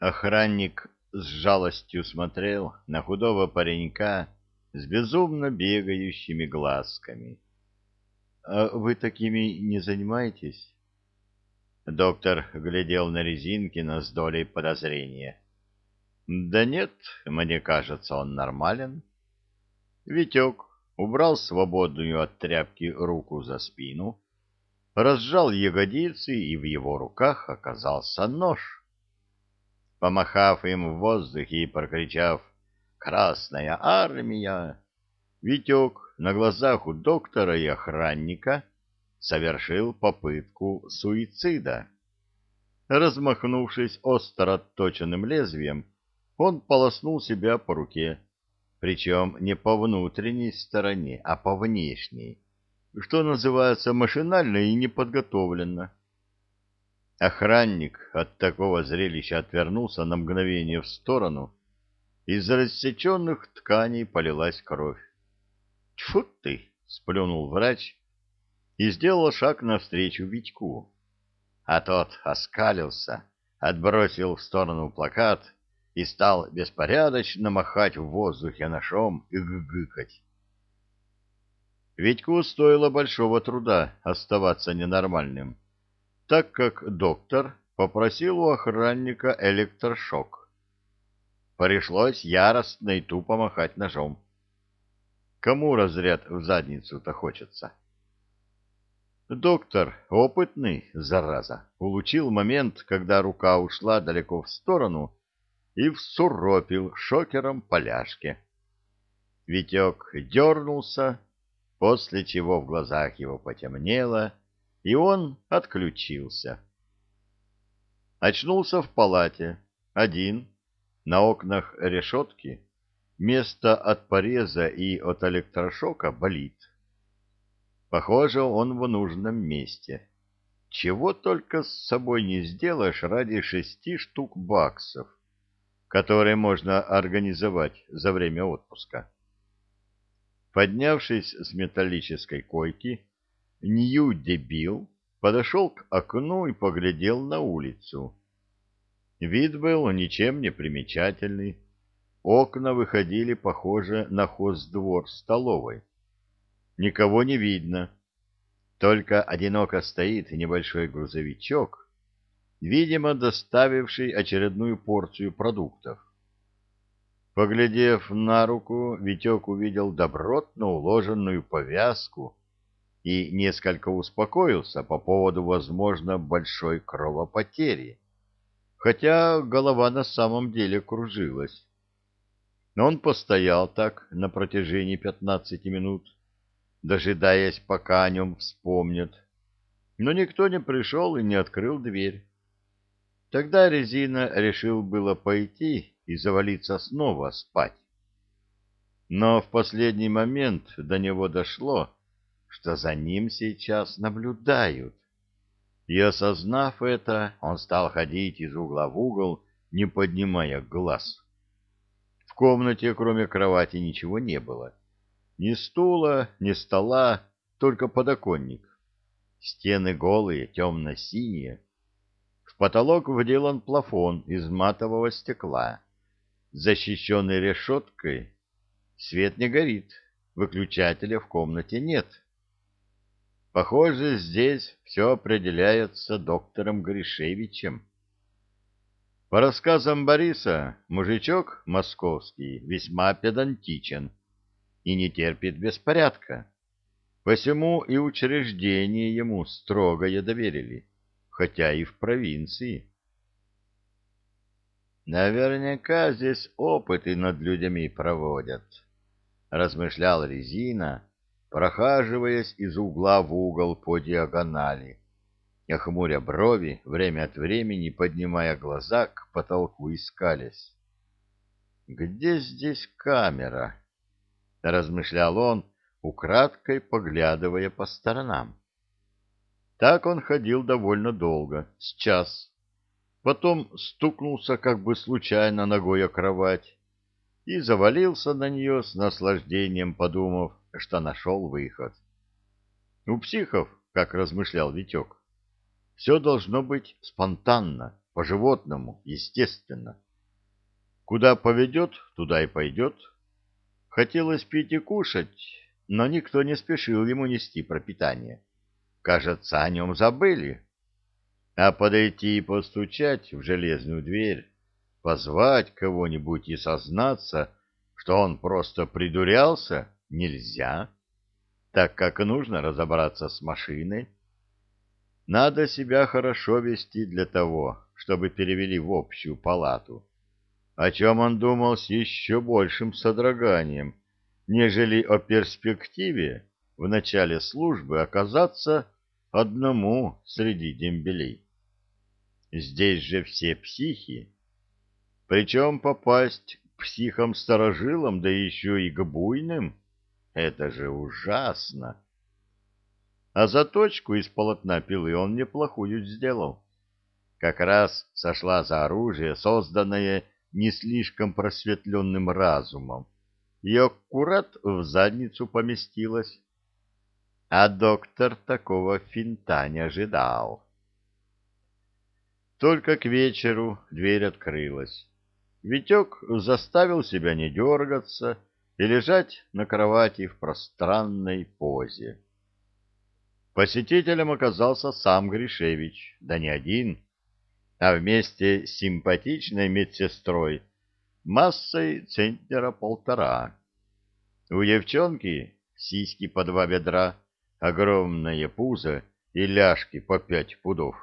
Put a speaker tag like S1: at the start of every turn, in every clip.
S1: Охранник с жалостью смотрел на худого паренька с безумно бегающими глазками. — А вы такими не занимаетесь? Доктор глядел на Резинкина с долей подозрения. — Да нет, мне кажется, он нормален. Витек убрал свободную от тряпки руку за спину, разжал ягодицы, и в его руках оказался нож. Помахав им в воздухе и прокричав «Красная армия!», Витек на глазах у доктора и охранника совершил попытку суицида. Размахнувшись остро отточенным лезвием, он полоснул себя по руке, причем не по внутренней стороне, а по внешней, что называется машинально и неподготовленно. Охранник от такого зрелища отвернулся на мгновение в сторону, из рассеченных тканей полилась кровь. «Тьфу ты!» — сплюнул врач и сделал шаг навстречу Витьку. А тот оскалился, отбросил в сторону плакат — и стал беспорядочно махать в воздухе ножом и гыгыкать. Витьку стоило большого труда оставаться ненормальным, так как доктор попросил у охранника электрошок. Пришлось яростно и тупо махать ножом. Кому разряд в задницу-то хочется? Доктор, опытный, зараза, улучил момент, когда рука ушла далеко в сторону, и всуропил шокером поляшки. Витек дернулся, после чего в глазах его потемнело, и он отключился. Очнулся в палате, один, на окнах решетки, место от пореза и от электрошока болит. Похоже, он в нужном месте. Чего только с собой не сделаешь ради шести штук баксов которые можно организовать за время отпуска. Поднявшись с металлической койки, Нью-дебил подошел к окну и поглядел на улицу. Вид был ничем не примечательный. Окна выходили, похоже, на хоздвор столовой. Никого не видно. Только одиноко стоит небольшой грузовичок, видимо, доставивший очередную порцию продуктов. Поглядев на руку, Витек увидел добротно уложенную повязку и несколько успокоился по поводу, возможно, большой кровопотери, хотя голова на самом деле кружилась. Но он постоял так на протяжении пятнадцати минут, дожидаясь, пока о нем вспомнят, но никто не пришел и не открыл дверь. Тогда Резина решил было пойти и завалиться снова спать. Но в последний момент до него дошло, что за ним сейчас наблюдают. И, осознав это, он стал ходить из угла в угол, не поднимая глаз. В комнате, кроме кровати, ничего не было. Ни стула, ни стола, только подоконник. Стены голые, темно-синие, потолок вделан плафон из матового стекла, защищенный решеткой. Свет не горит, выключателя в комнате нет. Похоже, здесь все определяется доктором Гришевичем. По рассказам Бориса, мужичок московский весьма педантичен и не терпит беспорядка. Посему и учреждение ему строгое доверили хотя и в провинции. Наверняка здесь опыты над людьми проводят, размышлял Резина, прохаживаясь из угла в угол по диагонали, охмуря брови, время от времени поднимая глаза к потолку и скалясь. «Где здесь камера?» — размышлял он, украдкой поглядывая по сторонам. Так он ходил довольно долго, с час. Потом стукнулся как бы случайно ногой о кровать и завалился на нее с наслаждением, подумав, что нашел выход. У психов, как размышлял Витек, все должно быть спонтанно, по-животному, естественно. Куда поведет, туда и пойдет. Хотелось пить и кушать, но никто не спешил ему нести пропитание. Кажется, о нем забыли. А подойти и постучать в железную дверь, позвать кого-нибудь и сознаться, что он просто придурялся, нельзя, так как нужно разобраться с машиной. Надо себя хорошо вести для того, чтобы перевели в общую палату, о чем он думал с еще большим содроганием, нежели о перспективе в начале службы оказаться одному среди дембелей. Здесь же все психи, причем попасть к психам-старожилам, да еще и к буйным, это же ужасно. А заточку из полотна пилы он неплохую сделал. Как раз сошла за оружие, созданное не слишком просветленным разумом, и аккурат в задницу поместилась. А доктор такого финта не ожидал. Только к вечеру дверь открылась. Витек заставил себя не дергаться и лежать на кровати в пространной позе. Посетителем оказался сам Гришевич, да не один, а вместе с симпатичной медсестрой массой центнера полтора. У девчонки сиськи по два бедра, огромное пузо и ляжки по пять пудов.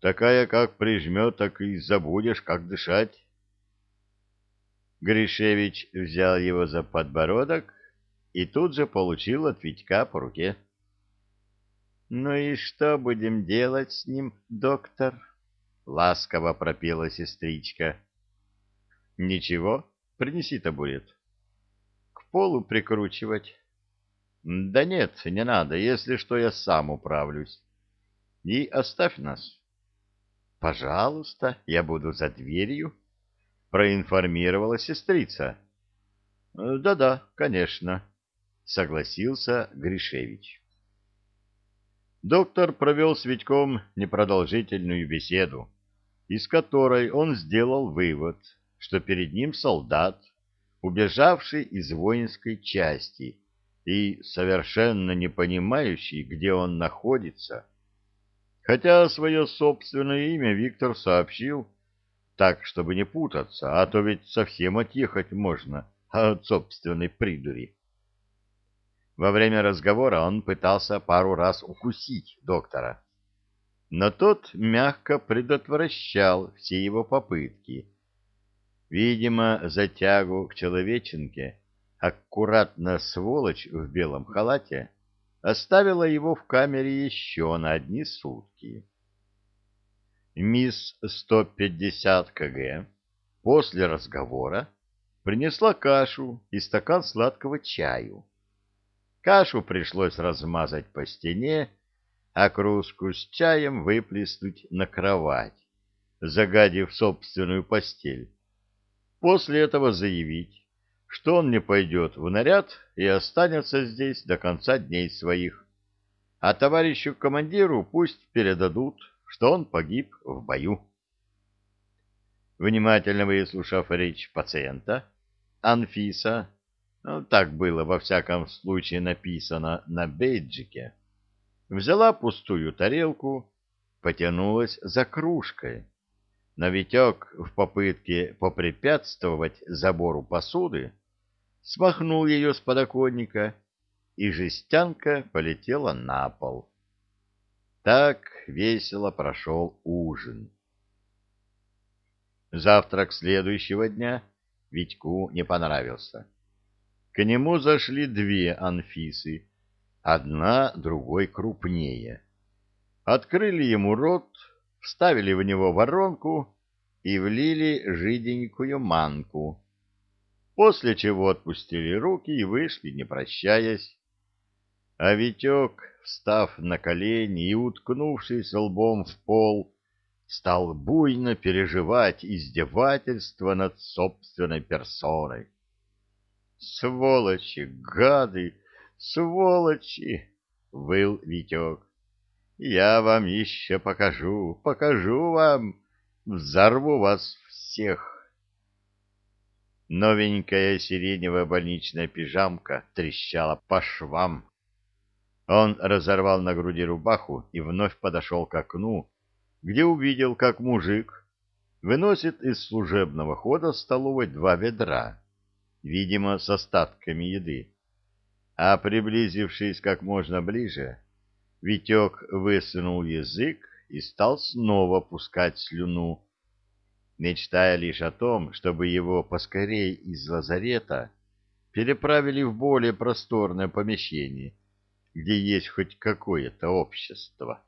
S1: Такая, как прижмет, так и забудешь, как дышать. Гришевич взял его за подбородок и тут же получил от Витька по руке. — Ну и что будем делать с ним, доктор? — ласково пропела сестричка. — Ничего, принеси-то будет. — К полу прикручивать. — Да нет, не надо, если что, я сам управлюсь. И оставь нас. — Пожалуйста, я буду за дверью, проинформировала сестрица. Да-да, конечно, согласился Гришевич. Доктор провел с Витьком непродолжительную беседу, из которой он сделал вывод, что перед ним солдат, убежавший из воинской части и совершенно не понимающий, где он находится, хотя свое собственное имя Виктор сообщил, так, чтобы не путаться, а то ведь совсем отъехать можно от собственной придури. Во время разговора он пытался пару раз укусить доктора, но тот мягко предотвращал все его попытки. Видимо, за тягу к человеченке аккуратно сволочь в белом халате оставила его в камере еще на одни сутки. Мисс 150 кг после разговора принесла кашу и стакан сладкого чаю. Кашу пришлось размазать по стене, а кружку с чаем выплеснуть на кровать, загадив собственную постель. После этого заявить, что он не пойдет в наряд и останется здесь до конца дней своих, а товарищу командиру пусть передадут, что он погиб в бою. Внимательно выслушав речь пациента, Анфиса, ну, так было во всяком случае написано на бейджике, взяла пустую тарелку, потянулась за кружкой. Но Витек в попытке попрепятствовать забору посуды смахнул ее с подоконника, и жестянка полетела на пол. Так весело прошел ужин. Завтрак следующего дня Витьку не понравился. К нему зашли две Анфисы, одна другой крупнее. Открыли ему рот, вставили в него воронку и влили жиденькую манку, после чего отпустили руки и вышли, не прощаясь. А Витек, встав на колени и уткнувшись лбом в пол, стал буйно переживать издевательство над собственной персоной. «Сволочи, гады, сволочи!» — выл Витек. «Я вам еще покажу, покажу вам, Взорву вас всех. Новенькая сиреневая больничная пижамка трещала по швам. Он разорвал на груди рубаху и вновь подошел к окну, где увидел, как мужик выносит из служебного хода столовой два ведра, видимо, с остатками еды. А приблизившись как можно ближе, Витек высунул язык и стал снова пускать слюну, мечтая лишь о том, чтобы его поскорей из лазарета переправили в более просторное помещение, где есть хоть какое-то общество.